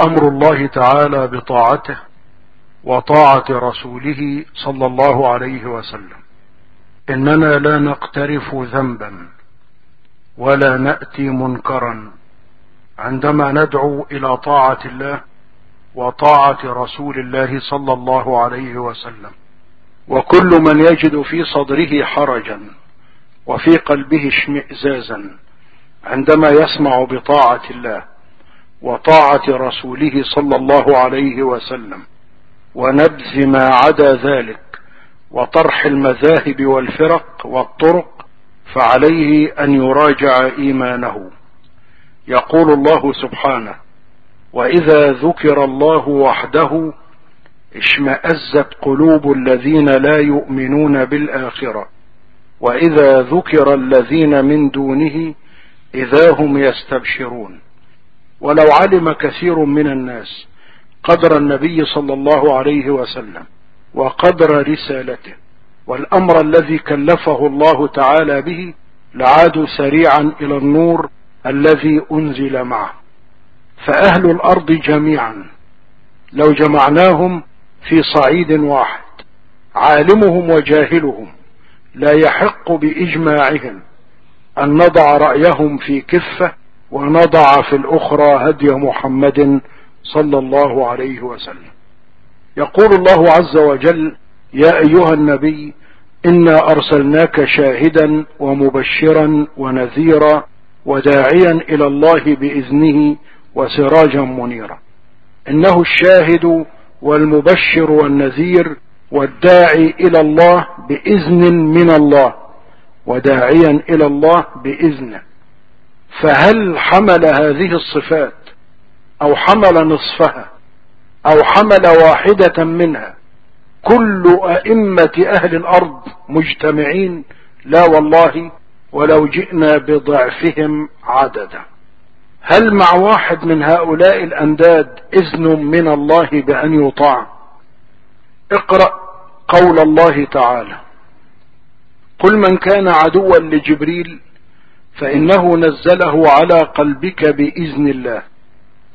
أمر الله تعالى بطاعته وطاعة رسوله صلى الله عليه وسلم. إننا لا نقترف ذنبا ولا نأتي منكرا. عندما ندعو إلى طاعة الله وطاعة رسول الله صلى الله عليه وسلم وكل من يجد في صدره حرجا وفي قلبه اشمئزازا عندما يسمع بطاعة الله وطاعة رسوله صلى الله عليه وسلم ونبذ ما عدا ذلك وطرح المذاهب والفرق والطرق فعليه أن يراجع إيمانه. يقول الله سبحانه وإذا ذكر الله وحده اشمأزت قلوب الذين لا يؤمنون بالآخرة. وإذا ذكر الذين من دونه إذا هم يستبشرون. ولو علم كثير من الناس قدر النبي صلى الله عليه وسلم وقدر رسالته والأمر الذي كلفه الله تعالى به لعادوا سريعا إلى النور الذي أنزل معه. فأهل الأرض جميعا لو جمعناهم في صعيد واحد عالمهم وجاهلهم لا يحق بإجماعهم أن نضع رأيهم في كفة ونضع في الأخرى هدي محمد صلى الله عليه وسلم. يقول الله عز وجل يا أيها النبي إنا أرسلناك شاهدا ومبشرا ونذيرا وداعيا إلى الله بإذنه وسراجا منيرا. إنه الشاهد والمبشر والنذير والداعي إلى الله بإذن من الله وداعيا إلى الله بإذنه. فهل حمل هذه الصفات أو حمل نصفها أو حمل واحدة منها كل أئمة أهل الأرض مجتمعين؟ لا والله ولو جئنا بضعفهم عددا. هل مع واحد من هؤلاء الأنداد إذن من الله بأن يطاع؟ اقرأ قول الله تعالى قل من كان عدوا لجبريل فإنه نزله على قلبك بإذن الله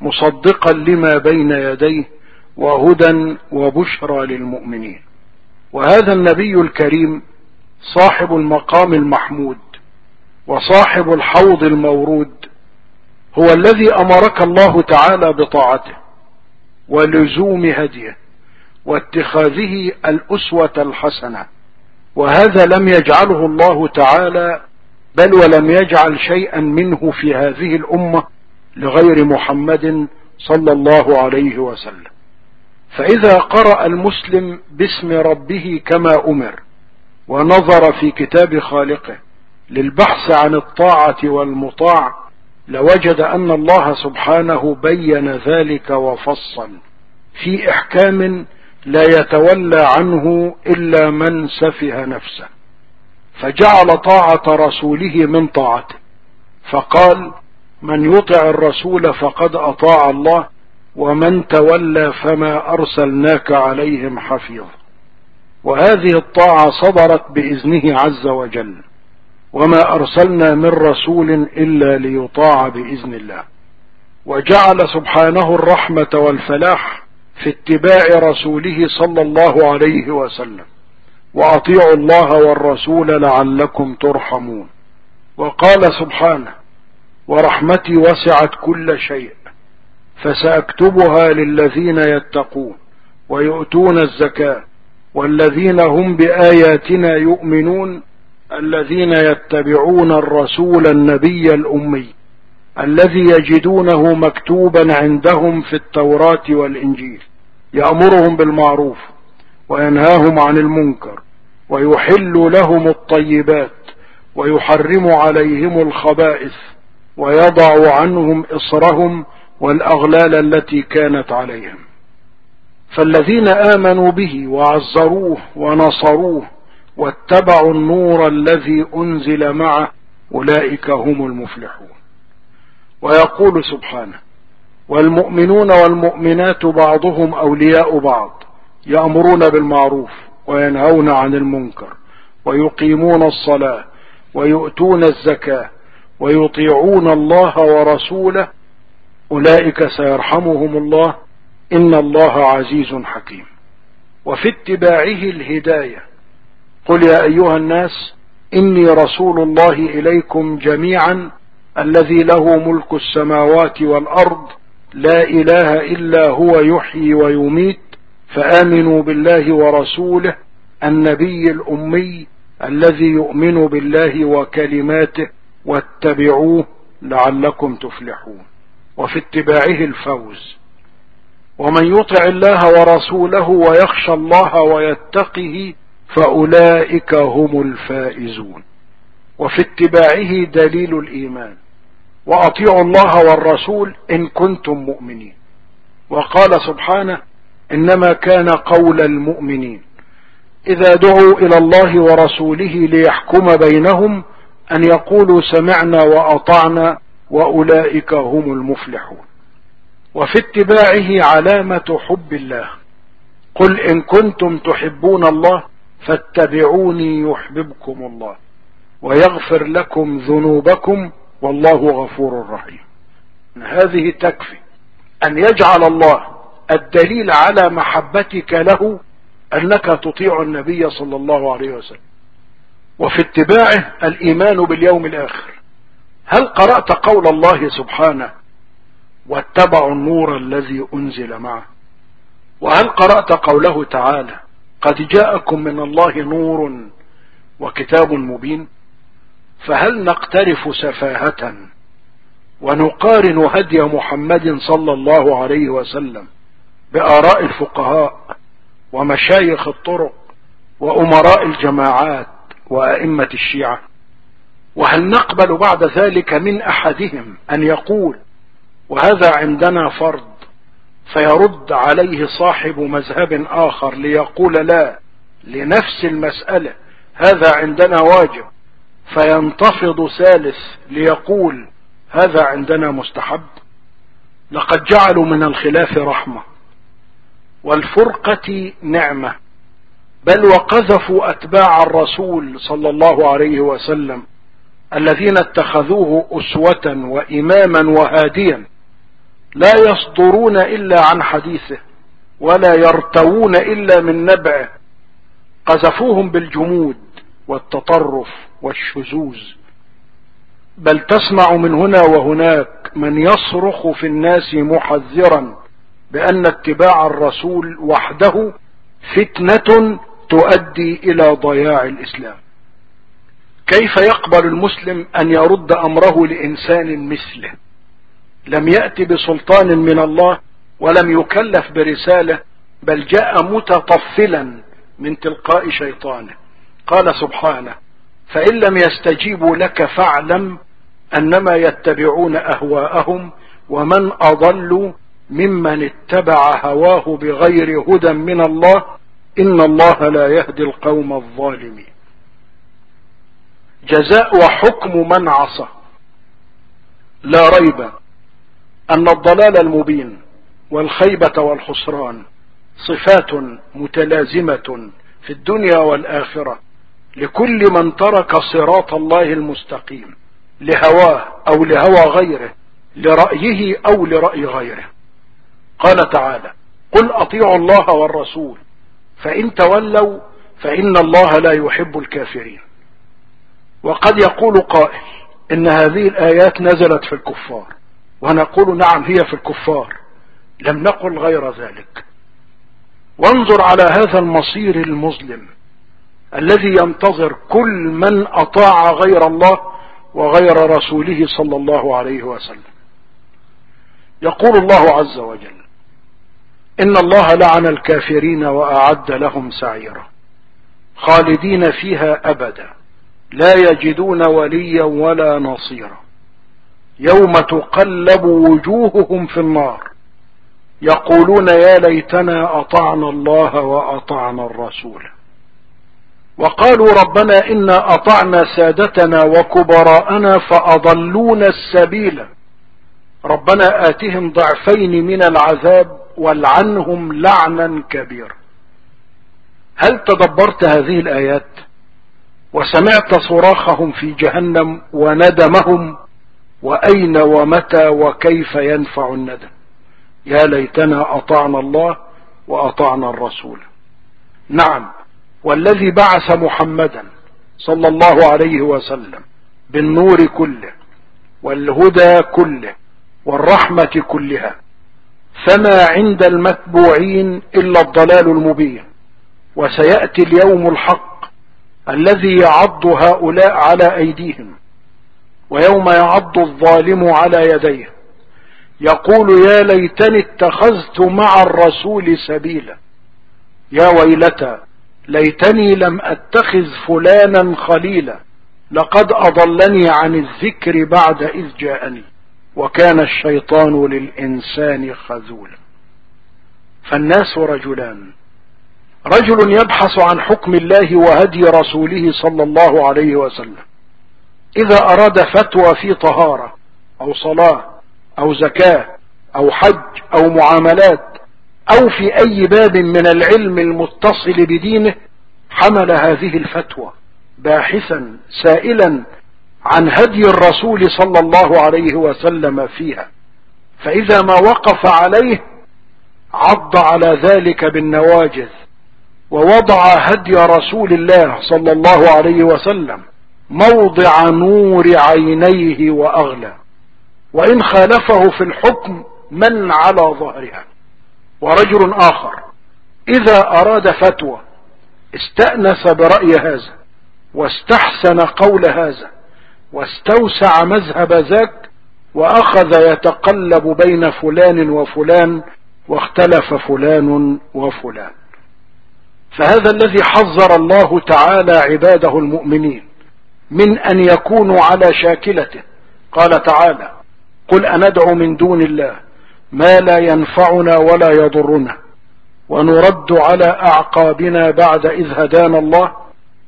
مصدقا لما بين يديه وهدى وبشرى للمؤمنين. وهذا النبي الكريم صاحب المقام المحمود وصاحب الحوض المورود هو الذي أمرك الله تعالى بطاعته ولزوم هديه واتخاذه الأسوة الحسنة وهذا لم يجعله الله تعالى بل ولم يجعل شيئا منه في هذه الأمة لغير محمد صلى الله عليه وسلم. فإذا قرأ المسلم باسم ربه كما أمر ونظر في كتاب خالقه للبحث عن الطاعة والمطاع لوجد أن الله سبحانه بين ذلك وفصل في إحكام لا يتولى عنه إلا من سفه نفسه. فجعل طاعة رسوله من طاعته. فقال من يطع الرسول فقد أطاع الله ومن تولى فما أرسلناك عليهم حفيظا. وهذه الطاعة صدرت بإذنه عز وجل وما أرسلنا من رسول إلا ليطاع بإذن الله. وجعل سبحانه الرحمة والفلاح في اتباع رسوله صلى الله عليه وسلم. وأطيعوا الله والرسول لعلكم ترحمون. وقال سبحانه ورحمتي وسعت كل شيء فسأكتبها للذين يتقون ويؤتون الزكاة والذين هم بآياتنا يؤمنون الذين يتبعون الرسول النبي الأمي الذي يجدونه مكتوبا عندهم في التوراة والإنجيل يأمرهم بالمعروف وينهاهم عن المنكر ويحل لهم الطيبات ويحرم عليهم الخبائث ويضع عنهم إصرهم والأغلال التي كانت عليهم. فالذين آمنوا به وعزروه ونصروه واتبعوا النور الذي أنزل معه أولئك هم المفلحون. ويقول سبحانه والمؤمنون والمؤمنات بعضهم أولياء بعض يأمرون بالمعروف وينهون عن المنكر ويقيمون الصلاة ويؤتون الزكاة ويطيعون الله ورسوله أولئك سيرحمهم الله إن الله عزيز حكيم. وفي اتباعه الهداية قل يا أيها الناس إني رسول الله إليكم جميعا الذي له ملك السماوات والأرض لا إله إلا هو يحيي ويميت فآمنوا بالله ورسوله النبي الأمي الذي يؤمن بالله وكلماته واتبعوه لعلكم تفلحون. وفي اتباعه الفوز. ومن يطع الله ورسوله ويخشى الله ويتقه فأولئك هم الفائزون. وفي اتباعه دليل الإيمان. وأطيعوا الله والرسول إن كنتم مؤمنين. وقال سبحانه إنما كان قول المؤمنين. إذا دعوا إلى الله ورسوله ليحكم بينهم أن يقولوا سمعنا وأطعنا وأولئك هم المفلحون. وفي اتباعه علامة حب الله. قل إن كنتم تحبون الله فاتبعوني يحببكم الله ويغفر لكم ذنوبكم والله غفور رحيم. هذه تكفي أن يجعل الله الدليل على محبتك له أنك تطيع النبي صلى الله عليه وسلم. وفي اتباعه الإيمان باليوم الآخر. هل قرأت قول الله سبحانه واتبعوا النور الذي أنزل معه؟ وهل قرأت قوله تعالى قد جاءكم من الله نور وكتاب مبين؟ فهل نقترف سفاهة ونقارن هدي محمد صلى الله عليه وسلم بآراء الفقهاء ومشايخ الطرق وأمراء الجماعات وأئمة الشيعة. وهل نقبل بعد ذلك من أحدهم أن يقول وهذا عندنا فرض فيرد عليه صاحب مذهب آخر ليقول لا لنفس المسألة هذا عندنا واجب. فينتفض ثالث ليقول هذا عندنا مستحب. لقد جعلوا من الخلاف رحمة. والفرقة نعمة. بل وقذفوا أتباع الرسول صلى الله عليه وسلم الذين اتخذوه أسوة وإماما وهاديا. لا يصدرون إلا عن حديثه ولا يرتوون إلا من نبعه. قذفوهم بالجمود والتطرف والشذوذ. بل تسمع من هنا وهناك من يصرخ في الناس محذرا بأن اتباع الرسول وحده فتنة تؤدي إلى ضياع الإسلام. كيف يقبل المسلم أن يرد أمره لإنسان مثله؟ لم يأت بسلطان من الله ولم يكلف برسالة بل جاء متطفلا من تلقاء شيطانه. قال سبحانه فإن لم يستجيبوا لك فاعلم أنما يتبعون أهواءهم ومن أضل ممن اتبع هواه بغير هدى من الله إن الله لا يهدي القوم الظالمين. جزاء وحكم من عصى. لا ريب أن الضلال المبين والخيبة والخسران صفات متلازمة في الدنيا والآخرة لكل من ترك صراط الله المستقيم لهواه أو لهوى غيره لرأيه أو لرأي غيره. قال تعالى قل أطيعوا الله والرسول فإن تولوا فإن الله لا يحب الكافرين. وقد يقول قائل إن هذه الآيات نزلت في الكفار. ونقول نعم هي في الكفار لم نقل غير ذلك. وانظر على هذا المصير المظلم الذي ينتظر كل من أطاع غير الله وغير رسوله صلى الله عليه وسلم. يقول الله عز وجل إن الله لعن الكافرين وأعد لهم سعيرا. خالدين فيها أبدا. لا يجدون وليا ولا نصيرا. يوم تقلب وجوههم في النار. يقولون يا ليتنا أطعنا الله وأطعنا الرسول. وقالوا ربنا إنا أطعنا سادتنا وكبراءنا فأضلونا السبيل. ربنا آتهم ضعفين من العذاب والعنهم لعنا كبيرا هل تدبرت هذه الآيات؟ وسمعت صراخهم في جهنم وندمهم وأين ومتى وكيف ينفع الندم؟ يا ليتنا أطعنا الله وأطعنا الرسول. نعم والذي بعث محمدا صلى الله عليه وسلم بالنور كله والهدى كله والرحمة كلها فما عند المتبوعين إلا الضلال المبين. وسيأتي اليوم الحق الذي يعض هؤلاء على أيديهم ويوم يعض الظالم على يديه. يقول يا ليتني اتخذت مع الرسول سبيلا. يا ويلتى ليتني لم أتخذ فلانا خليلا. لقد أضلني عن الذكر بعد إذ جاءني. وكان الشيطان للإنسان خذولا. فالناس رجلان. رجل يبحث عن حكم الله وهدي رسوله صلى الله عليه وسلم. إذا أراد فتوى في طهارة أو صلاة أو زكاة أو حج أو معاملات أو في أي باب من العلم المتصل بدينه حمل هذه الفتوى باحثا سائلا عن هدي الرسول صلى الله عليه وسلم فيها. فإذا ما وقف عليه عض على ذلك بالنواجذ ووضع هدي رسول الله صلى الله عليه وسلم موضع نور عينيه وأغلى. وإن خالفه في الحكم من على ظهرها. ورجل آخر إذا أراد فتوى استأنس برأي هذا واستحسن قول هذا. واستوسع مذهب ذاك وأخذ يتقلب بين فلان وفلان واختلف فلان وفلان. فهذا الذي حذر الله تعالى عباده المؤمنين من أن يكونوا على شاكلته. قال تعالى قل أندعو من دون الله ما لا ينفعنا ولا يضرنا ونرد على أعقابنا بعد إذ هدانا الله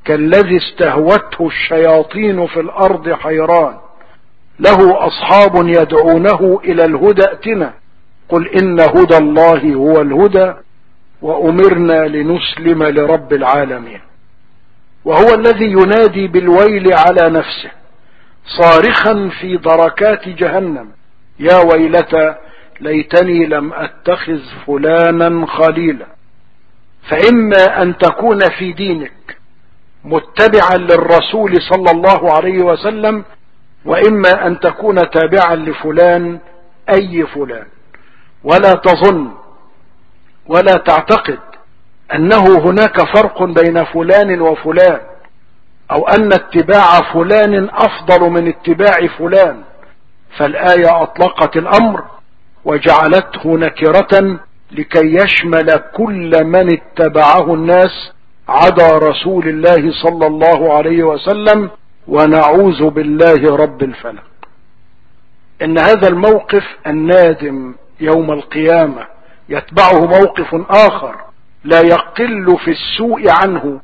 كالذي استهوته الشياطين في الأرض حيران. له أصحاب يدعونه إلى الهدى ائتنا. قل إن هدى الله هو الهدى وأمرنا لنسلم لرب العالمين. وهو الذي ينادي بالويل على نفسه صارخا في دركات جهنم. يا ويلتى ليتني لم أتخذ فلانا خليلا. فإما أن تكون في دينك متبعا للرسول صلى الله عليه وسلم وإما أن تكون تابعا لفلان أي فلان. ولا تظن ولا تعتقد أنه هناك فرق بين فلان وفلان أو أن اتباع فلان أفضل من اتباع فلان. فالآية أطلقت الأمر وجعلته نكرة لكي يشمل كل من اتبعه الناس عدا رسول الله صلى الله عليه وسلم ونعوذ بالله رب الفلق. إن هذا الموقف النادم يوم القيامة يتبعه موقف آخر لا يقل في السوء عنه.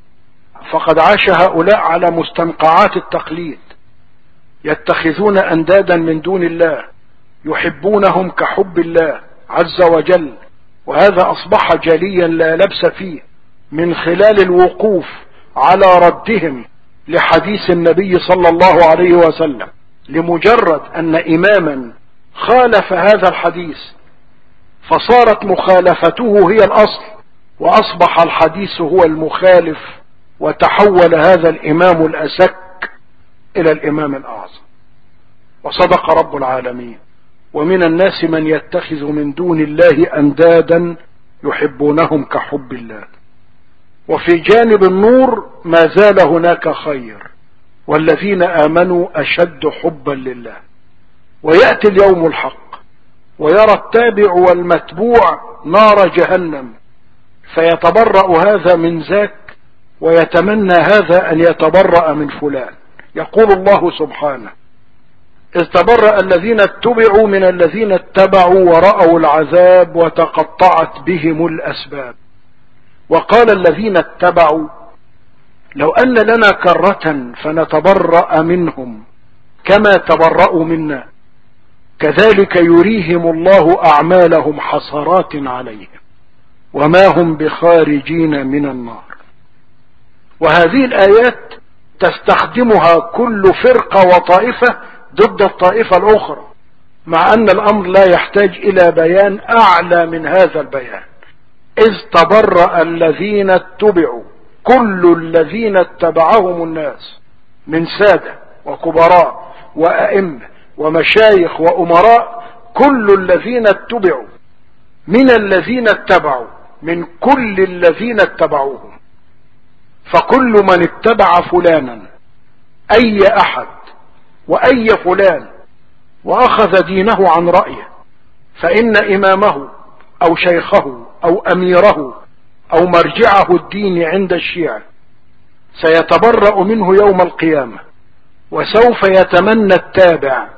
فقد عاش هؤلاء على مستنقعات التقليد. يتخذون أندادا من دون الله يحبونهم كحب الله عز وجل وهذا أصبح جليا لا لبس فيه. من خلال الوقوف على ردهم لحديث النبي صلى الله عليه وسلم لمجرد أن إماما خالف هذا الحديث فصارت مخالفته هي الأصل وأصبح الحديث هو المخالف وتحول هذا الإمام الاسك إلى الإمام الأعظم. وصدق رب العالمين. ومن الناس من يتخذ من دون الله أندادا يحبونهم كحب الله. وفي جانب النور ما زال هناك خير والذين آمنوا أشد حبا لله. ويأتي اليوم الحق ويرى التابع والمتبوع نار جهنم. فيتبرأ هذا من ذاك ويتمنى هذا أن يتبرأ من فلان. يقول الله سبحانه إذ تبرأ الذين اتبعوا من الذين اتبعوا ورأوا العذاب وتقطعت بهم الأسباب. وقال الذين اتبعوا لو أن لنا كرة فنتبرأ منهم كما تبرأوا منا. كذلك يريهم الله أعمالهم حسرات عليهم وما هم بخارجين من النار. وهذه الآيات تستخدمها كل فرقة وطائفة ضد الطائفة الأخرى مع أن الأمر لا يحتاج إلى بيان أعلى من هذا البيان. إذ تبرأ الذين اتبعوا كل الذين اتبعهم الناس من سادة وكبراء وأئمة ومشايخ وأمراء كل الذين اتبعوا من الذين اتبعوا من كل الذين اتبعوهم. فكل من اتبع فلانا أي أحد وأي فلان وأخذ دينه عن رأيه فإن إمامه أو شيخه أو أميره أو مرجعه الدين عند الشيعة سيتبرأ منه يوم القيامة وسوف يتمنى التابع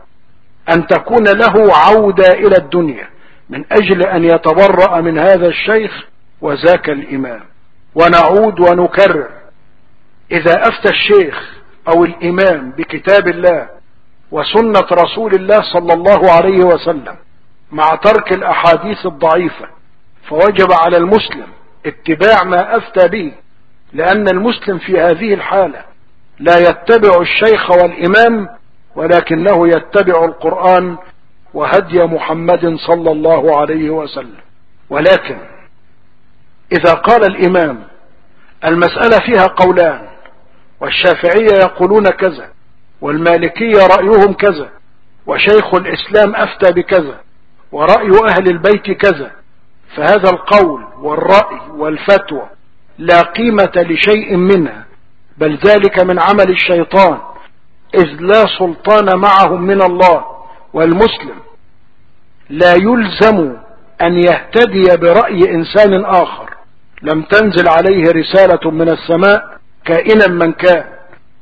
أن تكون له عودة إلى الدنيا من أجل أن يتبرأ من هذا الشيخ وذاك الإمام. ونعود ونكرر إذا أفتى الشيخ أو الإمام بكتاب الله وسنة رسول الله صلى الله عليه وسلم مع ترك الأحاديث الضعيفة فوجب على المسلم اتباع ما أفتى به لأن المسلم في هذه الحالة لا يتبع الشيخ والإمام ولكنه يتبع القرآن وهدي محمد صلى الله عليه وسلم. ولكن إذا قال الإمام المسألة فيها قولان والشافعية يقولون كذا والمالكية رأيهم كذا وشيخ الإسلام أفتى بكذا ورأي أهل البيت كذا فهذا القول والرأي والفتوى لا قيمة لشيء منها بل ذلك من عمل الشيطان إذ لا سلطان معهم من الله والمسلم لا يلزم أن يهتدي برأي إنسان آخر. لم تنزل عليه رسالة من السماء كائنا من كان.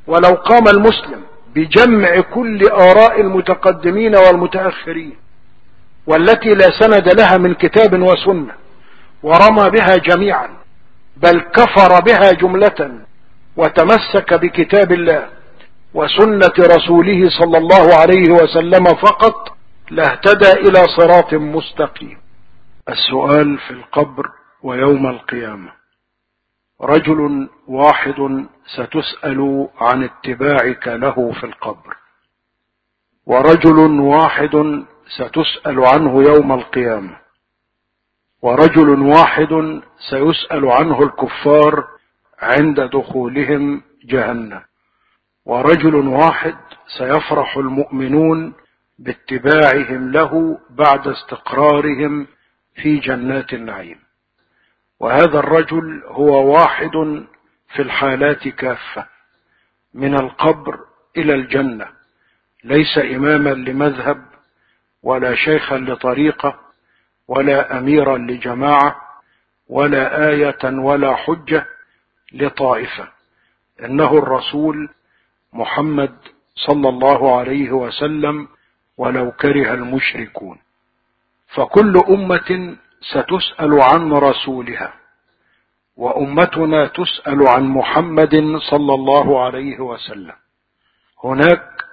ولو قام المسلم بجمع كل آراء المتقدمين والمتأخرين والتي لا سند لها من كتاب وسنة ورمى بها جميعا بل كفر بها جملة وتمسك بكتاب الله وسنة رسوله صلى الله عليه وسلم فقط لاهتدى إلى صراط مستقيم. السؤال في القبر ويوم القيامة. رجل واحد ستسأل عن اتباعك له في القبر. ورجل واحد ستسأل عنه يوم القيامة ورجل واحد سيسأل عنه الكفار عند دخولهم جهنم ورجل واحد سيفرح المؤمنون باتباعهم له بعد استقرارهم في جنات النعيم وهذا الرجل هو واحد في الحالات كافة من القبر إلى الجنة ليس إماما لمذهب ولا شيخا لطريقة ولا أميرا لجماعة ولا آية ولا حجة لطائفة. إنه الرسول محمد صلى الله عليه وسلم ولو كره المشركون. فكل أمة ستسأل عن رسولها وأمتنا تسأل عن محمد صلى الله عليه وسلم. هناك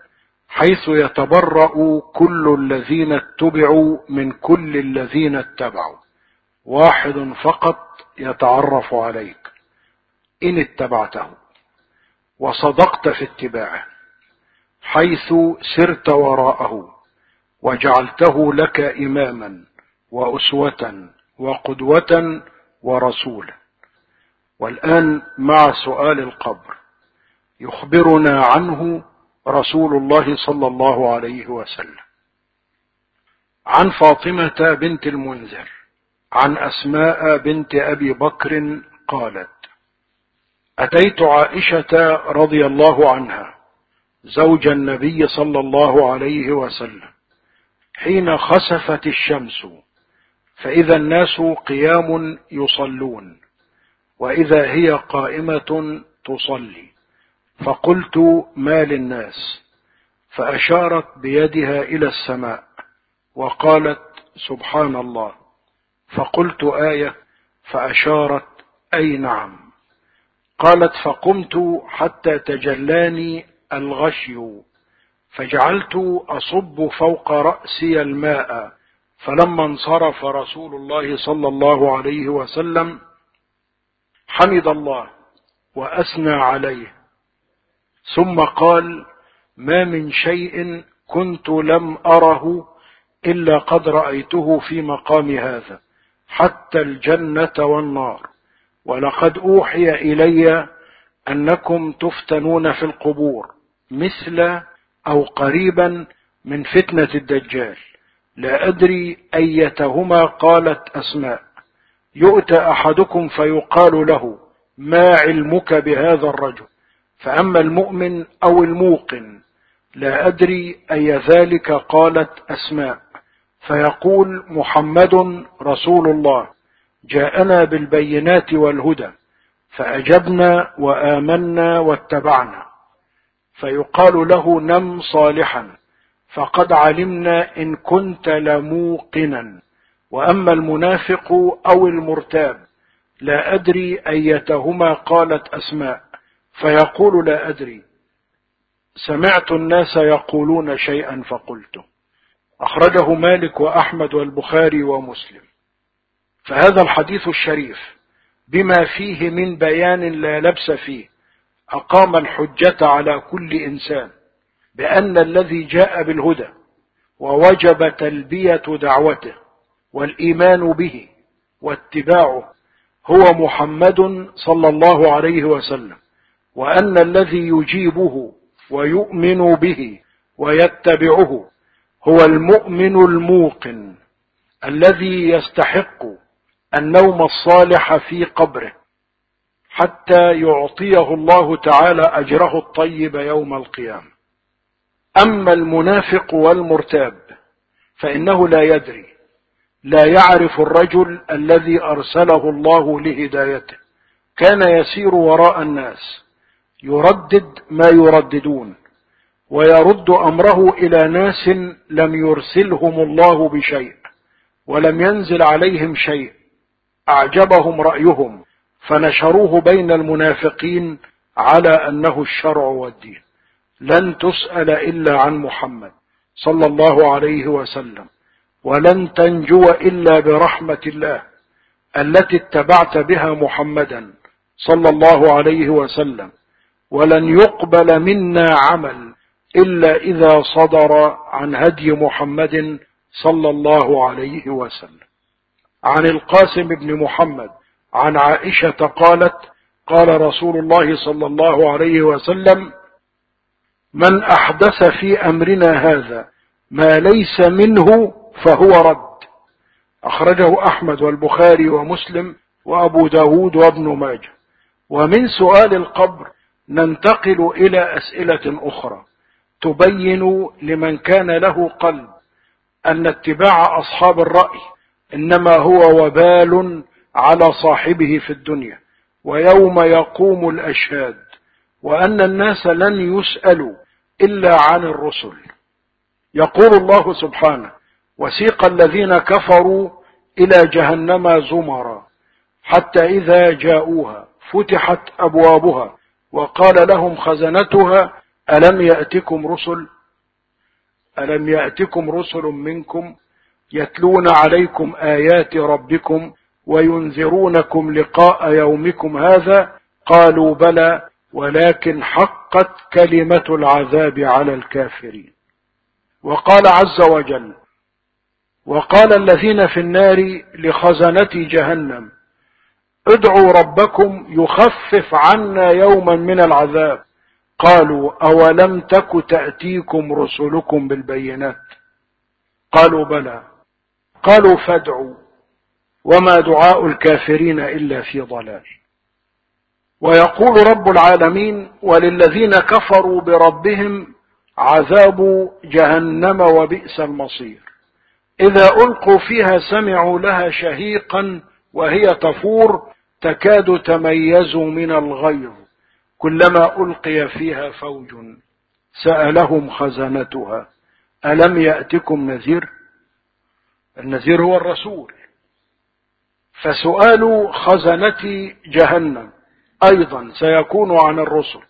حيث يتبرأ كل الذين اتبعوا من كل الذين اتبعوا. واحد فقط يتعرف عليك. إن اتبعته وصدقت في اتباعه حيث سرت وراءه وجعلته لك إماما وأسوة وقدوة ورسولا والآن مع سؤال القبر. يخبرنا عنه رسول الله صلى الله عليه وسلم. عن فاطمة بنت المنذر عن أسماء بنت أبي بكر قالت أتيت عائشة رضي الله عنها زوج النبي صلى الله عليه وسلم. حين خسفت الشمس فإذا الناس قيام يصلون وإذا هي قائمة تصلي. فقلت ما للناس؟ فأشارت بيدها إلى السماء وقالت سبحان الله. فقلت آية فأشارت أي نعم. قالت فقمت حتى تجلاني الغشي فجعلت أصب فوق رأسي الماء. فلما انصرف رسول الله صلى الله عليه وسلم حمد الله وأثنى عليه. ثم قال ما من شيء كنت لم أره إلا قد رأيته في مقام هذا حتى الجنة والنار. ولقد أوحي إلي أنكم تفتنون في القبور مثل أو قريبا من فتنة الدجال. لا أدري أيتهما قالت أسماء. يؤتى أحدكم فيقال له ما علمك بهذا الرجل؟ فأما المؤمن أو الموقن لا أدري أي ذلك قالت أسماء فيقول محمد رسول الله جاءنا بالبينات والهدى فأجبنا وآمنا واتبعنا فيقال له نم صالحا فقد علمنا إن كنت لموقنا وأما المنافق أو المرتاب لا أدري أيتهما قالت أسماء. فيقول لا أدري. سمعت الناس يقولون شيئا فقلته. أخرجه مالك وأحمد والبخاري ومسلم. فهذا الحديث الشريف بما فيه من بيان لا لبس فيه أقام الحجة على كل إنسان بأن الذي جاء بالهدى ووجب تلبية دعوته والإيمان به واتباعه هو محمد صلى الله عليه وسلم. وأن الذي يجيبه ويؤمن به ويتبعه هو المؤمن الموقن الذي يستحق النوم الصالح في قبره حتى يعطيه الله تعالى أجره الطيب يوم القيامة. أما المنافق والمرتاب فإنه لا يدري لا يعرف الرجل الذي أرسله الله لهدايته. كان يسير وراء الناس يردد ما يرددون ويرد أمره إلى ناس لم يرسلهم الله بشيء ولم ينزل عليهم شيء أعجبهم رأيهم فنشروه بين المنافقين على أنه الشرع والدين. لن تسأل إلا عن محمد صلى الله عليه وسلم ولن تنجو إلا برحمة الله التي اتبعت بها محمدا صلى الله عليه وسلم. ولن يقبل منا عمل إلا إذا صدر عن هدي محمد صلى الله عليه وسلم. عن القاسم بن محمد عن عائشة قالت قال رسول الله صلى الله عليه وسلم من أحدث في أمرنا هذا ما ليس منه فهو رد. أخرجه أحمد والبخاري ومسلم وأبو داود وابن ماجه. ومن سؤال القبر ننتقل إلى أسئلة أخرى. تبين لمن كان له قلب أن اتباع أصحاب الرأي إنما هو وبال على صاحبه في الدنيا ويوم يقوم الأشهاد وأن الناس لن يسألوا إلا عن الرسل. يقول الله سبحانه وسيق الذين كفروا إلى جهنم زمرا حتى إذا جاءوها فتحت أبوابها وقال لهم خزنتها ألم يأتكم رسل؟ ألم يأتكم رسل منكم يتلون عليكم آيات ربكم وينذرونكم لقاء يومكم هذا؟ قالوا بلى ولكن حقت كلمة العذاب على الكافرين. وقال عز وجل وقال الذين في النار لخزنة جهنم ادعوا ربكم يخفف عنا يوما من العذاب. قالوا أولم تك تأتيكم رسلكم بالبينات؟ قالوا بلى. قالوا فادعوا. وما دعاء الكافرين إلا في ضلال. ويقول رب العالمين وللذين كفروا بربهم عذاب جهنم وبئس المصير. إذا ألقوا فيها سمعوا لها شهيقا وهي تفور تكاد تميز من الغيظ. كلما ألقي فيها فوج سألهم خزنتها. ألم يأتكم نذير؟ النذير هو الرسول. فسؤال خزنة جهنم أيضا سيكون عن الرسل.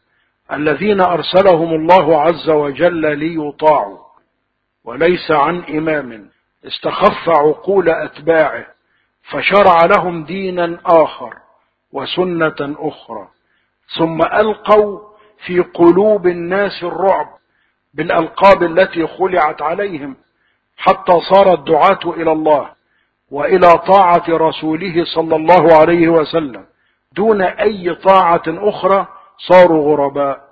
الذين أرسلهم الله عز وجل ليطاعوا وليس عن إمام. استخف عقول أتباعه. فشرع لهم دينا آخر وسنة أخرى. ثم ألقوا في قلوب الناس الرعب بالألقاب التي خلعت عليهم حتى صار الدعاة إلى الله وإلى طاعة رسوله صلى الله عليه وسلم. دون أي طاعة أخرى صاروا غرباء.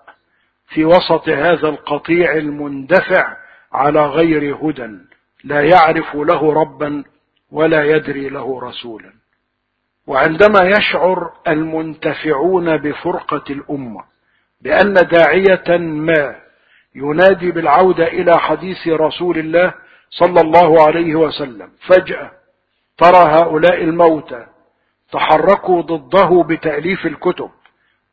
في وسط هذا القطيع المندفع على غير هدى لا يعرف له ربا ولا يدري له رسولا. وعندما يشعر المنتفعون بفرقة الأمة بأن داعية ما ينادي بالعودة إلى حديث رسول الله صلى الله عليه وسلم فجأة ترى هؤلاء الموتى تحركوا ضده بتأليف الكتب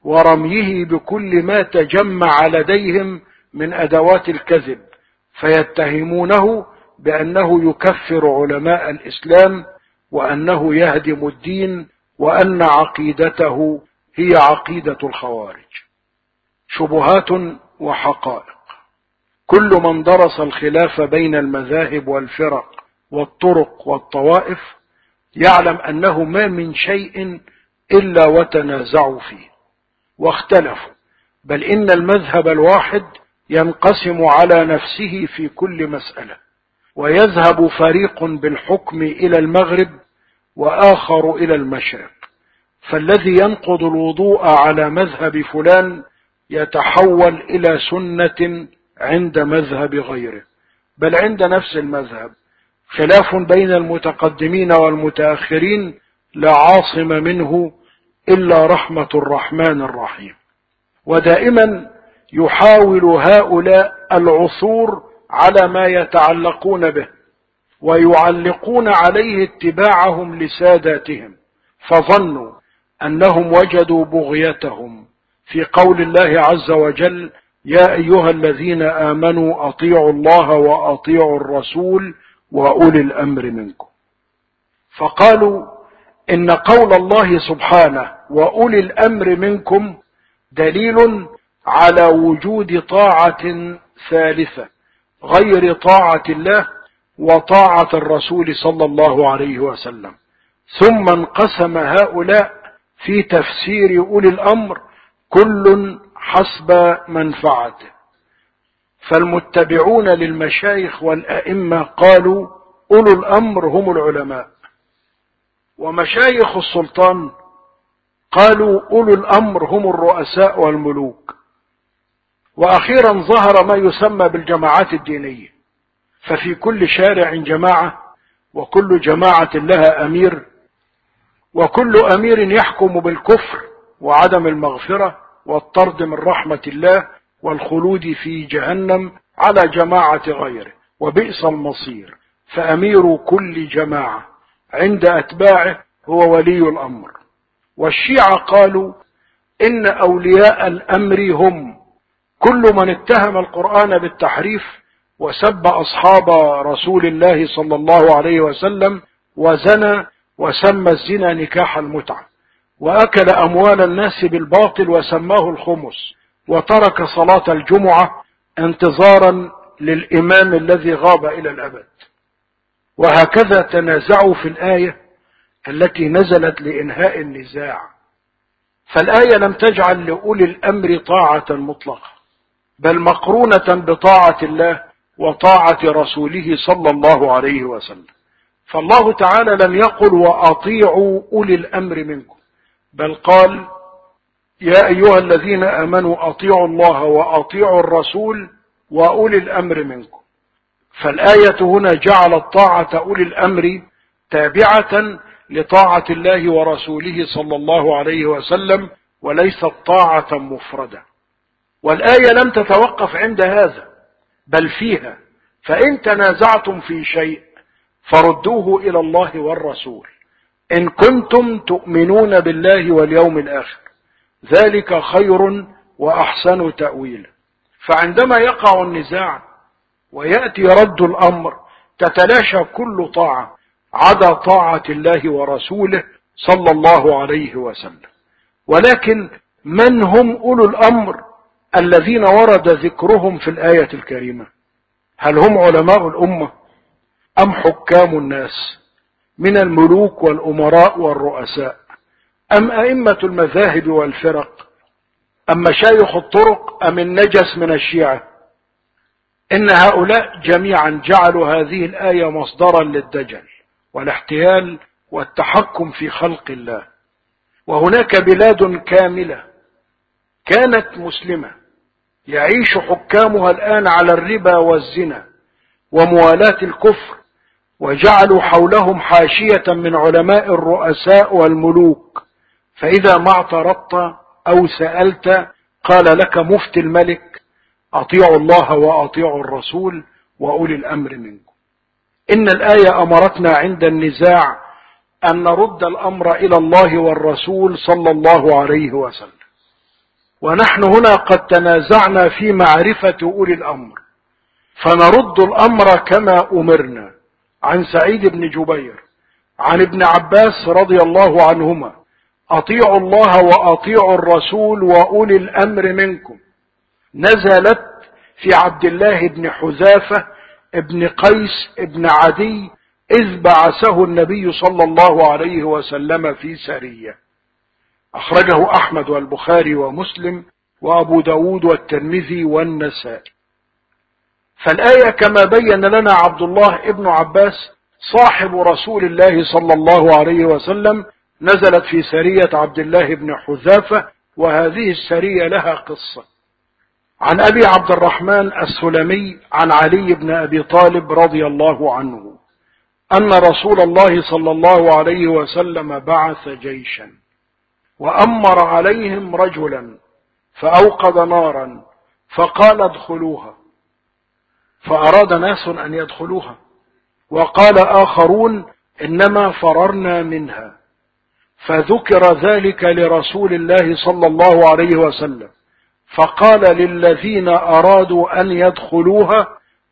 ورميه بكل ما تجمع لديهم من أدوات الكذب فيتهمونه بأنه يكفر علماء الإسلام وأنه يهدم الدين وأن عقيدته هي عقيدة الخوارج. شبهات وحقائق. كل من درس الخلاف بين المذاهب والفرق والطرق والطوائف يعلم أنه ما من شيء إلا وتنازعوا فيه واختلفوا. بل إن المذهب الواحد ينقسم على نفسه في كل مسألة. ويذهب فريق بالحكم إلى المغرب وآخر إلى المشرق. فالذي ينقض الوضوء على مذهب فلان يتحول إلى سنة عند مذهب غيره. بل عند نفس المذهب. خلاف بين المتقدمين والمتأخرين لا عاصم منه إلا رحمة الرحمن الرحيم. ودائما يحاول هؤلاء العثور على ما يتعلقون به ويعلقون عليه اتباعهم لساداتهم فظنوا أنهم وجدوا بغيتهم. في قول الله عز وجل يا أيها الذين آمنوا أطيعوا الله وأطيعوا الرسول وأولي الأمر منكم. فقالوا إن قول الله سبحانه وأولي الأمر منكم دليل على وجود طاعة ثالثة. غير طاعة الله وطاعة الرسول صلى الله عليه وسلم. ثم انقسم هؤلاء في تفسير أولي الأمر كل حسب منفعته فالمتبعون للمشايخ والأئمة قالوا أولو الأمر هم العلماء. ومشايخ السلطان قالوا أولو الأمر هم الرؤساء والملوك. وأخيرا ظهر ما يسمى بالجماعات الدينية. ففي كل شارع جماعة وكل جماعة لها أمير وكل أمير يحكم بالكفر وعدم المغفرة والطرد من رحمة الله والخلود في جهنم على جماعة غيره وبئس المصير. فأمير كل جماعة عند أتباعه هو ولي الأمر. والشيعة قالوا إن أولياء الأمر هم. كل من اتهم القرآن بالتحريف وسب أصحاب رسول الله صلى الله عليه وسلم وزنى وسمى الزنا نكاح المتعة. وأكل أموال الناس بالباطل وسماه الخمس وترك صلاة الجمعة انتظارا للإمام الذي غاب إلى الأبد. وهكذا تنازعوا في الآية التي نزلت لإنهاء النزاع. فالآية لم تجعل لأولي الأمر طاعة مطلقة. بل مقرونة بطاعة الله وطاعة رسوله صلى الله عليه وسلم. فالله تعالى لم يقل وأطيعوا أولي الأمر منكم بل قال يا أيها الذين آمنوا أطيعوا الله وأطيعوا الرسول وأولي الأمر منكم. فالآية هنا جعلت طاعة أولي الأمر تابعة لطاعة الله ورسوله صلى الله عليه وسلم وليست طاعة مفردة. والآية لم تتوقف عند هذا بل فيها فإن تنازعتم في شيء فردوه إلى الله والرسول. إن كنتم تؤمنون بالله واليوم الآخر ذلك خير وأحسن تأويلا. فعندما يقع النزاع ويأتي رد الأمر تتلاشى كل طاعة عدا طاعة الله ورسوله صلى الله عليه وسلم. ولكن من هم أولو الأمر؟ الذين ورد ذكرهم في الآية الكريمة. هل هم علماء الأمة أم حكام الناس من الملوك والأمراء والرؤساء؟ أم أئمة المذاهب والفرق؟ أم مشايخ الطرق؟ أم النجس من الشيعة؟ إن هؤلاء جميعا جعلوا هذه الآية مصدرا للدجل والاحتيال والتحكم في خلق الله. وهناك بلاد كاملة كانت مسلمة. يعيش حكامها الآن على الربا والزنا وموالاة الكفر وجعلوا حولهم حاشية من علماء الرؤساء والملوك. فإذا ما اعترضت أو سألت قال لك مفتي الملك أطيعوا الله وأطيعوا الرسول وأولي الأمر منكم. إن الآية أمرتنا عند النزاع أن نرد الأمر إلى الله والرسول صلى الله عليه وسلم. ونحن هنا قد تنازعنا في معرفة أولي الأمر. فنرد الأمر كما أمرنا. عن سعيد بن جبير عن ابن عباس رضي الله عنهما. أطيعوا الله وأطيعوا الرسول وأولي الأمر منكم. نزلت في عبد الله بن حذافة ابن قيس ابن عدي إذ بعثه النبي صلى الله عليه وسلم في سرية. أخرجه أحمد والبخاري ومسلم وأبو داود والترمذي والنسائي. فالآية كما بين لنا عبد الله ابن عباس صاحب رسول الله صلى الله عليه وسلم نزلت في سرية عبد الله بن حذافة وهذه السرية لها قصة. عن أبي عبد الرحمن السلمي عن علي بن أبي طالب رضي الله عنه أن رسول الله صلى الله عليه وسلم بعث جيشا. وأمر عليهم رجلا فأوقد نارا فقال ادخلوها فأراد ناس أن يدخلوها وقال آخرون إنما فررنا منها فذكر ذلك لرسول الله صلى الله عليه وسلم فقال للذين أرادوا أن يدخلوها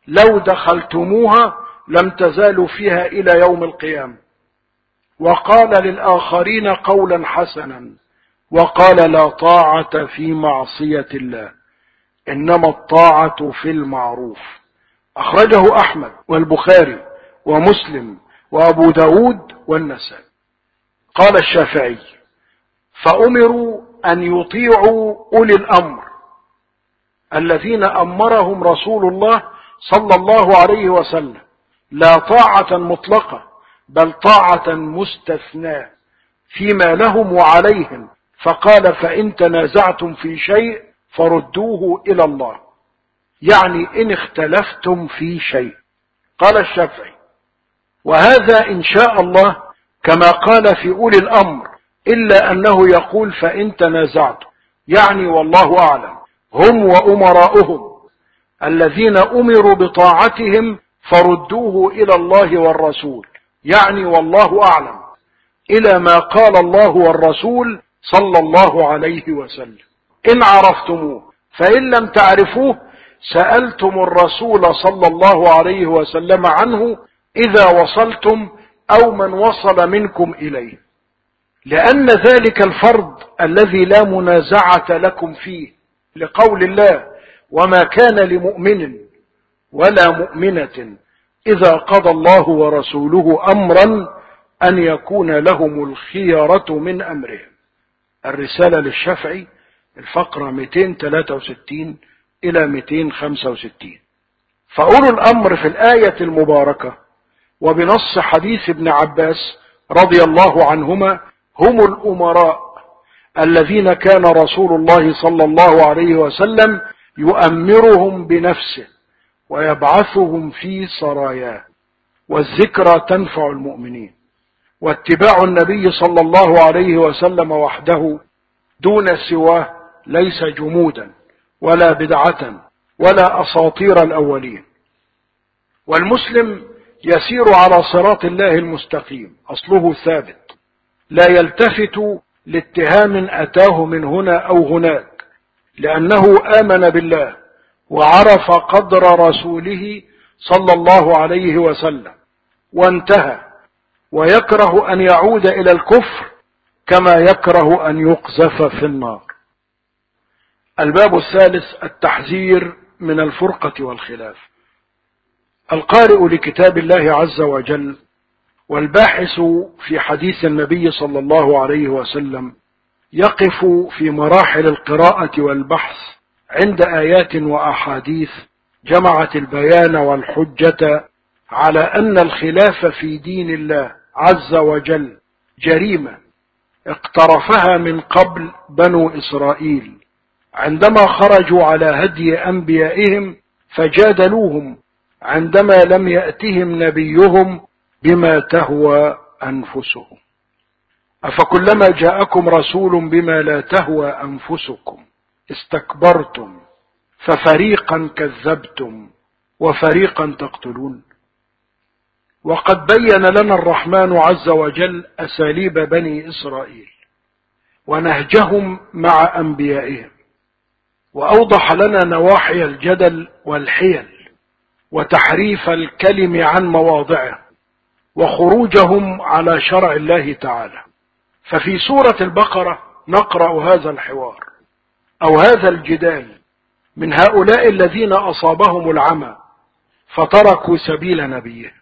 لو دخلتموها لم تزالوا فيها إلى يوم القيامة وقال للآخرين قولا حسنا وقال لا طاعة في معصية الله إنما الطاعة في المعروف. أخرجه أحمد والبخاري ومسلم وأبو داود والنسائي. قال الشافعي فأمروا أن يطيعوا أولي الأمر الذين أمرهم رسول الله صلى الله عليه وسلم. لا طاعة مطلقة بل طاعة مستثناة فيما لهم وعليهم فقال فإن تنازعتم في شيء فردوه إلى الله. يعني إن اختلفتم في شيء. قال الشافعي. وهذا إن شاء الله كما قال في أولي الأمر إلا أنه يقول فإن تنازعتم. يعني والله أعلم. هم وأمراؤهم الذين أمروا بطاعتهم فردوه إلى الله والرسول. يعني والله أعلم. إلى ما قال الله والرسول صلى الله عليه وسلم. إن عرفتموه فإن لم تعرفوه سألتم الرسول صلى الله عليه وسلم عنه إذا وصلتم أو من وصل منكم إليه. لأن ذلك الفرض الذي لا منازعة لكم فيه لقول الله وما كان لمؤمن ولا مؤمنة إذا قضى الله ورسوله أمرا أن يكون لهم الخيرة من أمرهم الرسالة للشافعي الفقرة 263 إلى 265 فأولو الأمر في الآية المباركة وبنص حديث ابن عباس رضي الله عنهما هم الأمراء الذين كان رسول الله صلى الله عليه وسلم يؤمرهم بنفسه ويبعثهم في سراياه والذكرى تنفع المؤمنين. واتباع النبي صلى الله عليه وسلم وحده دون سواه ليس جمودا ولا بدعة ولا أساطير الأولين. والمسلم يسير على صراط الله المستقيم أصله ثابت لا يلتفت لاتهام أتاه من هنا أو هناك لأنه آمن بالله وعرف قدر رسوله صلى الله عليه وسلم وانتهى. ويكره أن يعود إلى الكفر كما يكره أن يقذف في النار. الباب الثالث التحذير من الفرقة والخلاف. القارئ لكتاب الله عز وجل والباحث في حديث النبي صلى الله عليه وسلم يقف في مراحل القراءة والبحث عند آيات وأحاديث جمعت البيان والحجة على أن الخلاف في دين الله عز وجل جريمة اقترفها من قبل بنو إسرائيل. عندما خرجوا على هدي أنبيائهم فجادلوهم عندما لم يأتهم نبيهم بما تهوى أنفسهم. أفكلما جاءكم رسول بما لا تهوى أنفسكم استكبرتم ففريقا كذبتم وفريقا تقتلون. وقد بين لنا الرحمن عز وجل أساليب بني إسرائيل ونهجهم مع أنبيائهم وأوضح لنا نواحي الجدل والحيل وتحريف الكلم عن مواضعه وخروجهم على شرع الله تعالى. ففي سورة البقرة نقرأ هذا الحوار أو هذا الجدال من هؤلاء الذين أصابهم العمى فتركوا سبيل نبيه.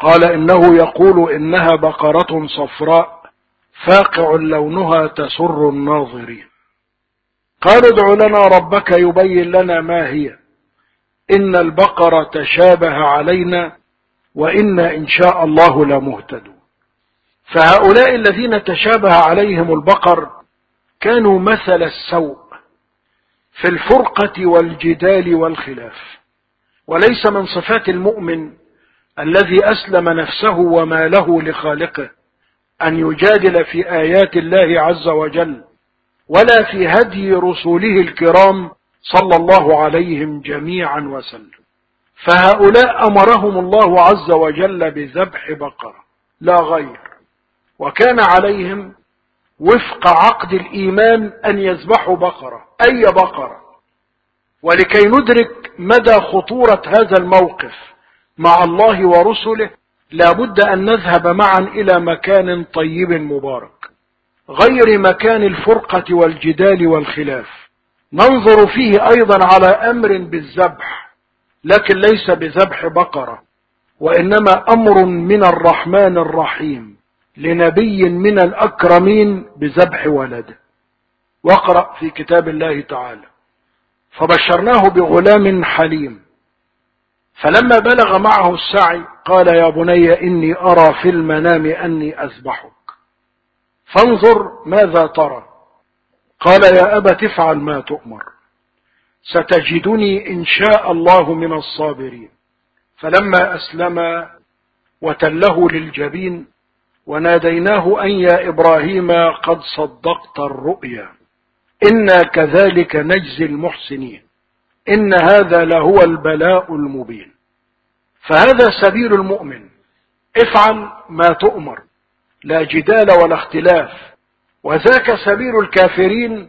قال إنه يقول إنها بقرة صفراء فاقع لونها تسر الناظرين. قالوا ادع لنا ربك يبين لنا ما هي. إن البقرة تشابه علينا وإنا إن شاء الله لمهتدون. فهؤلاء الذين تشابه عليهم البقر كانوا مثل السوء في الفرقة والجدال والخلاف. وليس من صفات المؤمن الذي أسلم نفسه وماله لخالقه أن يجادل في آيات الله عز وجل ولا في هدي رسوله الكرام صلى الله عليهم جميعا وسلم. فهؤلاء أمرهم الله عز وجل بذبح بقرة لا غير. وكان عليهم وفق عقد الإيمان أن يذبحوا بقرة أي بقرة؟ ولكي ندرك مدى خطورة هذا الموقف مع الله ورسله لابد أن نذهب معا إلى مكان طيب مبارك غير مكان الفرقة والجدال والخلاف. ننظر فيه أيضا على أمر بالذبح لكن ليس بذبح بقرة وإنما أمر من الرحمن الرحيم لنبي من الأكرمين بذبح ولده واقرأ في كتاب الله تعالى. فبشرناه بغلام حليم. فلما بلغ معه السعي قال يا بني إني أرى في المنام أني أذبحك. فانظر ماذا ترى. قال يا أبا تفعل ما تؤمر. ستجدني إن شاء الله من الصابرين. فلما أسلم وتله للجبين وناديناه أن يا إبراهيم قد صدقت الرؤيا. إنا كذلك نجزي المحسنين. إن هذا لهو البلاء المبين. فهذا سبيل المؤمن. افعل ما تؤمر. لا جدال ولا اختلاف. وذاك سبيل الكافرين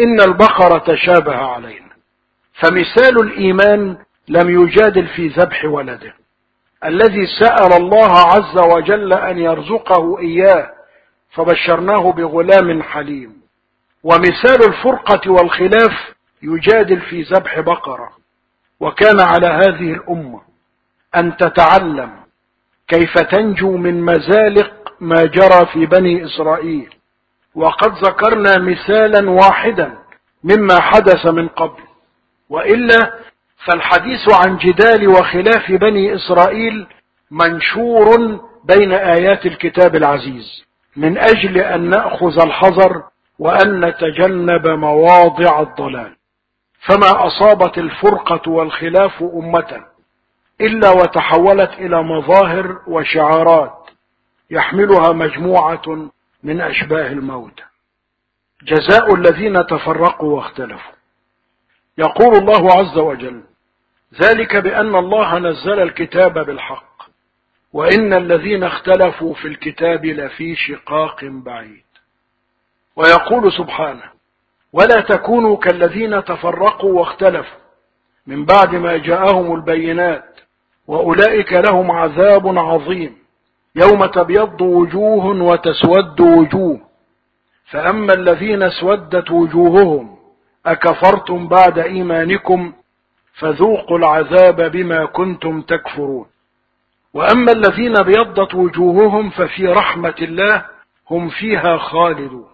إن البقرة تشابه علينا. فمثال الإيمان لم يجادل في ذبح ولده. الذي سأل الله عز وجل أن يرزقه إياه فبشرناه بغلام حليم. ومثال الفرقة والخلاف يجادل في ذبح بقرة. وكان على هذه الأمة أن تتعلم كيف تنجو من مزالق ما جرى في بني إسرائيل. وقد ذكرنا مثالا واحدا مما حدث من قبل. وإلا فالحديث عن جدال وخلاف بني إسرائيل منشور بين آيات الكتاب العزيز من أجل أن نأخذ الحذر وأن نتجنب مواضع الضلال. فما أصابت الفرقة والخلاف أمة إلا وتحولت إلى مظاهر وشعارات يحملها مجموعة من أشباه الموت. جزاء الذين تفرقوا واختلفوا. يقول الله عز وجل ذلك بأن الله نزل الكتاب بالحق وإن الذين اختلفوا في الكتاب لفي شقاق بعيد. ويقول سبحانه ولا تكونوا كالذين تفرقوا واختلفوا. من بعد ما جاءهم البينات وأولئك لهم عذاب عظيم. يوم تبيض وجوه وتسود وجوه. فأما الذين اسودت وجوههم أكفرتم بعد إيمانكم فذوقوا العذاب بما كنتم تكفرون. وأما الذين بيضت وجوههم ففي رحمة الله هم فيها خالدون.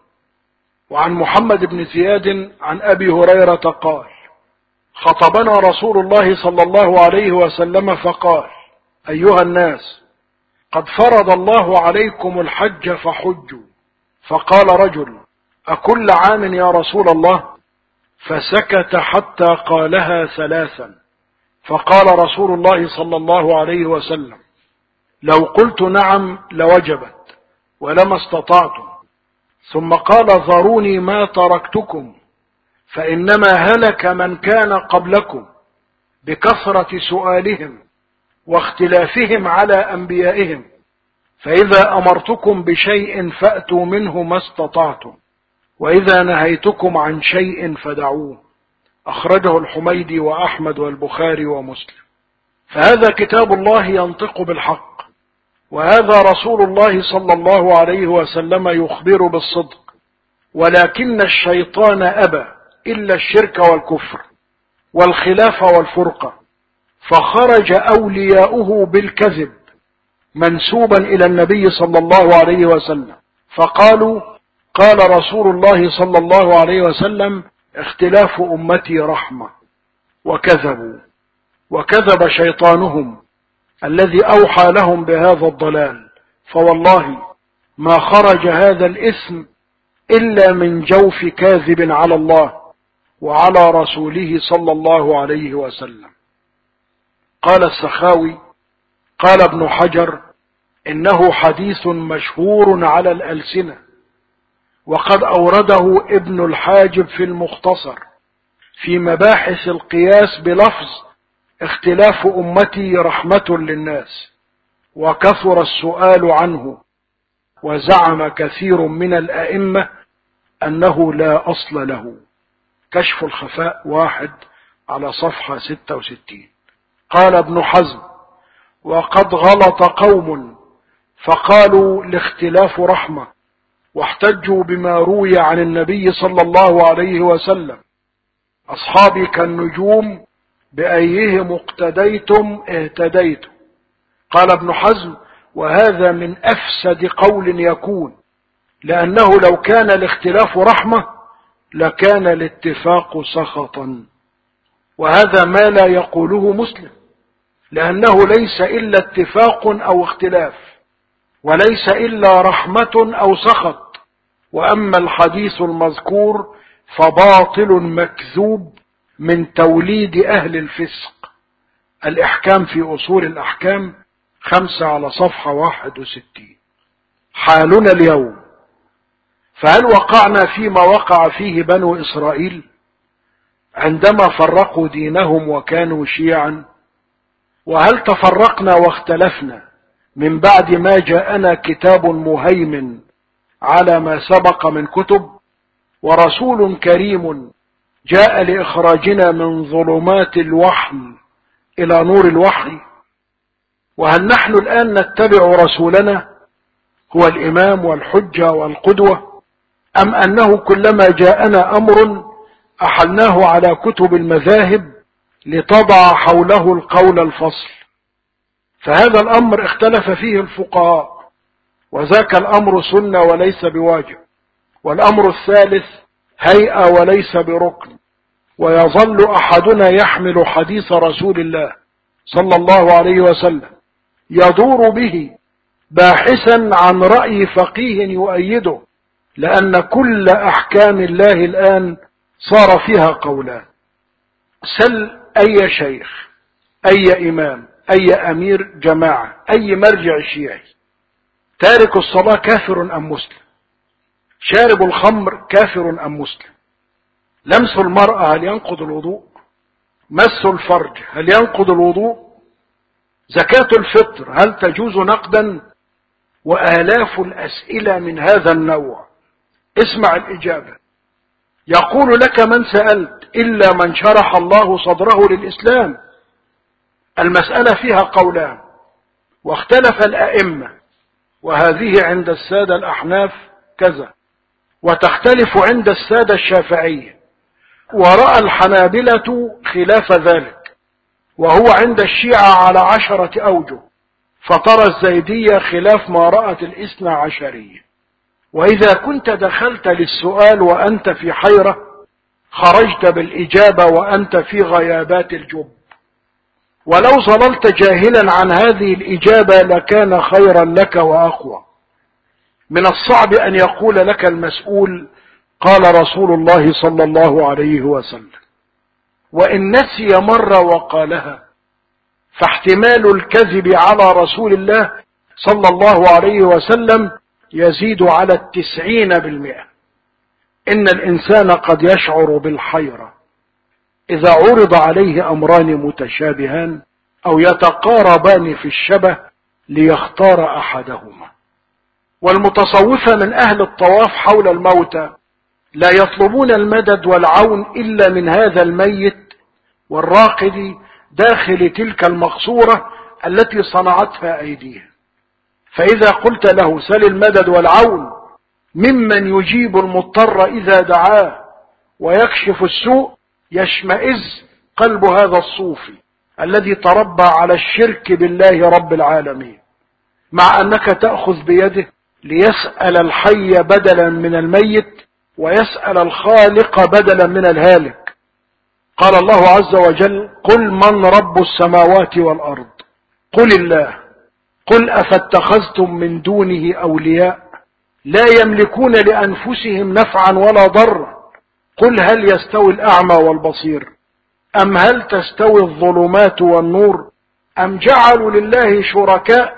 وعن محمد بن زياد عن أبي هريرة قال خطبنا رسول الله صلى الله عليه وسلم فقال أيها الناس قد فرض الله عليكم الحج فحجوا. فقال رجل أكل عام يا رسول الله؟ فسكت حتى قالها ثلاثا. فقال رسول الله صلى الله عليه وسلم لو قلت نعم لوجبت ولما استطعتم ثم قال ذروني ما تركتكم فإنما هلك من كان قبلكم بكثرة سؤالهم واختلافهم على أنبيائهم فإذا أمرتكم بشيء فأتوا منه ما استطعتم وإذا نهيتكم عن شيء فدعوه أخرجه الحميدي وأحمد والبخاري ومسلم. فهذا كتاب الله ينطق بالحق. وهذا رسول الله صلى الله عليه وسلم يخبر بالصدق. ولكن الشيطان أبى إلا الشرك والكفر والخلاف والفرقة. فخرج أولياؤه بالكذب منسوبا إلى النبي صلى الله عليه وسلم. فقالوا قال رسول الله صلى الله عليه وسلم اختلاف أمتي رحمة. وكذبوا. وكذب شيطانهم. الذي أوحى لهم بهذا الضلال فوالله ما خرج هذا الاسم إلا من جوف كاذب على الله وعلى رسوله صلى الله عليه وسلم. قال السخاوي قال ابن حجر إنه حديث مشهور على الألسنة وقد أورده ابن الحاجب في المختصر في مباحث القياس بلفظ اختلاف أمتي رحمة للناس وكثر السؤال عنه وزعم كثير من الأئمة أنه لا أصل له. كشف الخفاء واحد على صفحة 66 قال ابن حزم وقد غلط قوم فقالوا الاختلاف رحمة واحتجوا بما روي عن النبي صلى الله عليه وسلم. أصحابي كالنجوم بأيهم اقتديتم اهتديتم؟ قال ابن حزم وهذا من أفسد قول يكون لأنه لو كان الاختلاف رحمة لكان الاتفاق سخطا. وهذا ما لا يقوله مسلم لأنه ليس إلا اتفاق أو اختلاف وليس إلا رحمة أو سخط. وأما الحديث المذكور فباطل مكذوب من توليد أهل الفسق. الإحكام في أصول الأحكام خمسة على صفحة واحد وستين. حالنا اليوم فهل وقعنا فيما وقع فيه بنو إسرائيل عندما فرقوا دينهم وكانوا شيعا؟ وهل تفرقنا واختلفنا؟ من بعد ما جاءنا كتاب مهيمن على ما سبق من كتب ورسول كريم جاء لإخراجنا من ظلمات الوحي إلى نور الوحي وهل نحن الآن نتبع رسولنا؟ هو الإمام والحجة والقدوة أم أنه كلما جاءنا أمر أحلناه على كتب المذاهب لتضع حوله القول الفصل؟ فهذا الأمر اختلف فيه الفقهاء وذاك الأمر سنة وليس بواجب والأمر الثالث هيئة وليس بركن. ويظل أحدنا يحمل حديث رسول الله صلى الله عليه وسلم يدور به باحثا عن رأي فقيه يؤيده لأن كل أحكام الله الآن صار فيها قولان. سل أي شيخ أي إمام أي أمير جماعة أي مرجع شيعي تارك الصلاة كافر أم مسلم؟ شارب الخمر كافر أم مسلم؟ لمس المرأة هل ينقض الوضوء؟ مس الفرج هل ينقض الوضوء؟ زكاة الفطر هل تجوز نقدا؟ وآلاف الأسئلة من هذا النوع. اسمع الإجابة. يقول لك من سألت إلا من شرح الله صدره للإسلام. المسألة فيها قولان. واختلف الأئمة. وهذه عند السادة الأحناف كذا. وتختلف عند السادة الشافعية. ورأى الحنابلة خلاف ذلك وهو عند الشيعة على عشرة أوجه فترى الزيدية خلاف ما رأت الاثنى عشرية. وإذا كنت دخلت للسؤال وأنت في حيرة خرجت بالإجابة وأنت في غيابات الجب. ولو ظللت جاهلا عن هذه الإجابة لكان خيرا لك وأقوى. من الصعب أن يقول لك المسؤول قال رسول الله صلى الله عليه وسلم وإن نسي مرة وقالها فاحتمال الكذب على رسول الله صلى الله عليه وسلم يزيد على التسعين بالمئة. إن الإنسان قد يشعر بالحيرة إذا عرض عليه أمران متشابهان أو يتقاربان في الشبه ليختار أحدهما. والمتصوفة من أهل الطواف حول الموتى لا يطلبون المدد والعون إلا من هذا الميت والراقد داخل تلك المقصورة التي صنعتها أيديها. فإذا قلت له سل المدد والعون ممن يجيب المضطر إذا دعاه ويكشف السوء يشمئز قلب هذا الصوفي الذي تربى على الشرك بالله رب العالمين. مع أنك تأخذ بيده ليسأل الحي بدلا من الميت ويسأل الخالق بدلا من الهالك. قال الله عز وجل قل من رب السماوات والأرض؟ قل الله. قل أفاتخذتم من دونه أولياء؟ لا يملكون لأنفسهم نفعا ولا ضرا. قل هل يستوي الأعمى والبصير؟ أم هل تستوي الظلمات والنور؟ أم جعلوا لله شركاء؟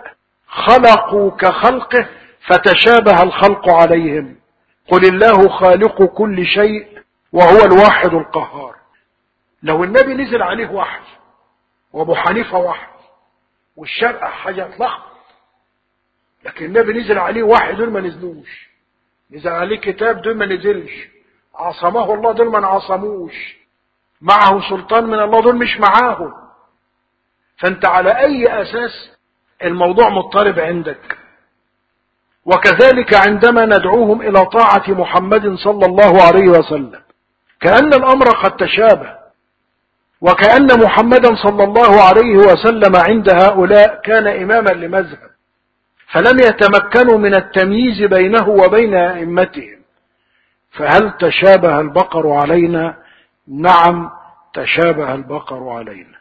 خلقوا كخلقه فتشابه الخلق عليهم. قل الله خالق كل شيء وهو الواحد القهار. لو النبي نزل عليه وحي وابو حنيفة وحي والشرق حاجة اتلخبط لكن النبي نزل عليه وحي دول ما نزلوش. نزل عليه كتاب دول ما نزلش. عصمه الله دول ما عصموش. معه سلطان من الله دول مش معاهم. فأنت على أي أساس الموضوع مضطرب عندك؟ وكذلك عندما ندعوهم إلى طاعة محمد صلى الله عليه وسلم كأن الأمر قد تشابه وكأن محمدا صلى الله عليه وسلم عند هؤلاء كان إماما لمذهب فلم يتمكنوا من التمييز بينه وبين أئمتهم. فهل تشابه البقر علينا؟ نعم تشابه البقر علينا.